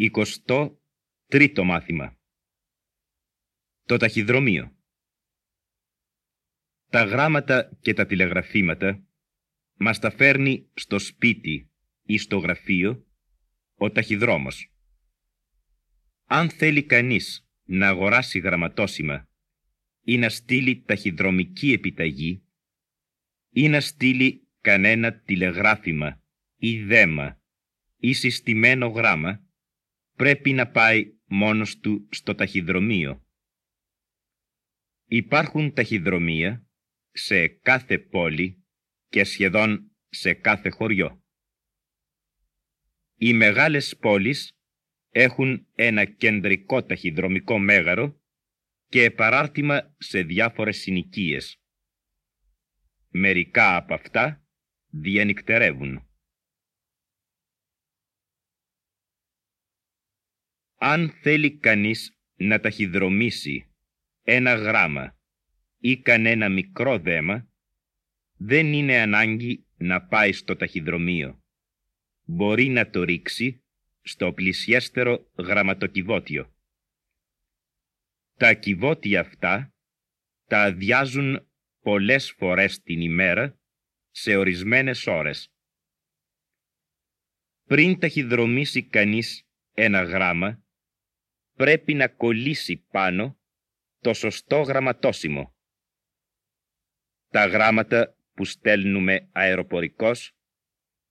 Εικοστό τρίτο μάθημα. Το ταχυδρομείο. Τα γράμματα και τα τηλεγραφήματα μας τα φέρνει στο σπίτι ή στο γραφείο ο ταχυδρόμος. Αν θέλει κανείς να αγοράσει γραμματόσημα ή να στείλει ταχυδρομική επιταγή ή να στείλει κανένα τηλεγράφημα ή δέμα ή συστημένο γράμμα, πρέπει να πάει μόνος του στο ταχυδρομείο. Υπάρχουν ταχυδρομεία σε κάθε πόλη και σχεδόν σε κάθε χωριό. Οι μεγάλες πόλεις έχουν ένα κεντρικό ταχυδρομικό μέγαρο και παράρτημα σε διάφορες συνοικίες. Μερικά από αυτά διανυκτερεύουν. Αν θέλει κανείς να ταχυδρομήσει ένα γράμμα ή κανένα μικρό δέμα, δεν είναι ανάγκη να πάει στο ταχυδρομείο. Μπορεί να το ρίξει στο πλησιέστερο γραμματοκιβώτιο. Τα κυβώτια αυτά τα αδειάζουν πολλές φορές την ημέρα σε ορισμένες ώρες. Πριν ταχυδρομήσει κανείς ένα γράμμα, πρέπει να κολλήσει πάνω το σωστό γραμματόσημο. Τα γράμματα που στέλνουμε αεροπορικός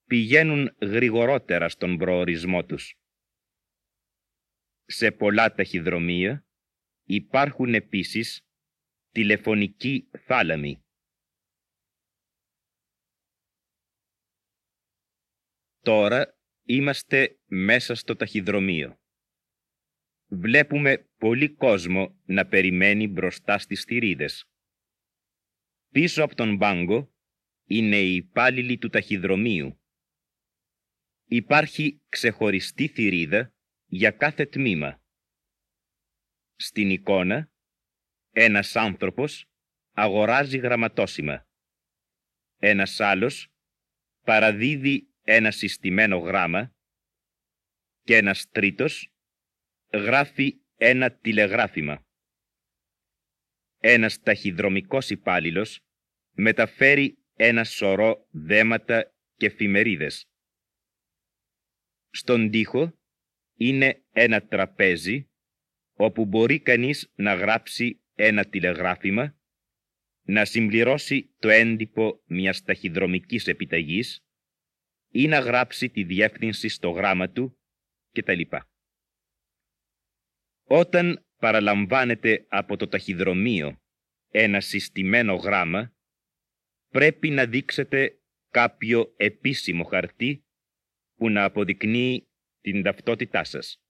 πηγαίνουν γρηγορότερα στον προορισμό τους. Σε πολλά ταχυδρομεία υπάρχουν επίσης τηλεφωνικοί θάλαμοι. Τώρα είμαστε μέσα στο ταχυδρομείο βλέπουμε πολύ κόσμο να περιμένει μπροστά στις θηρίδες. Πίσω από τον μπάγκο είναι οι υπάλληλοι του ταχυδρομείου. Υπάρχει ξεχωριστή θηρίδα για κάθε τμήμα. Στην εικόνα, ένας άνθρωπος αγοράζει γραμματόσημα. Ένας άλλος παραδίδει ένα συστημένο γράμμα και ένας τρίτος γράφει ένα τηλεγράφημα. Ένας ταχυδρομικός υπάλληλος μεταφέρει ένα σωρό δέματα και εφημερίδες. Στον τοίχο είναι ένα τραπέζι όπου μπορεί κανείς να γράψει ένα τηλεγράφημα, να συμπληρώσει το έντυπο μιας ταχυδρομικής επιταγής ή να γράψει τη διεύθυνση στο γράμμα του κτλ. Όταν παραλαμβάνετε από το ταχυδρομείο ένα συστημένο γράμμα, πρέπει να δείξετε κάποιο επίσημο χαρτί που να αποδεικνύει την ταυτότητά σας.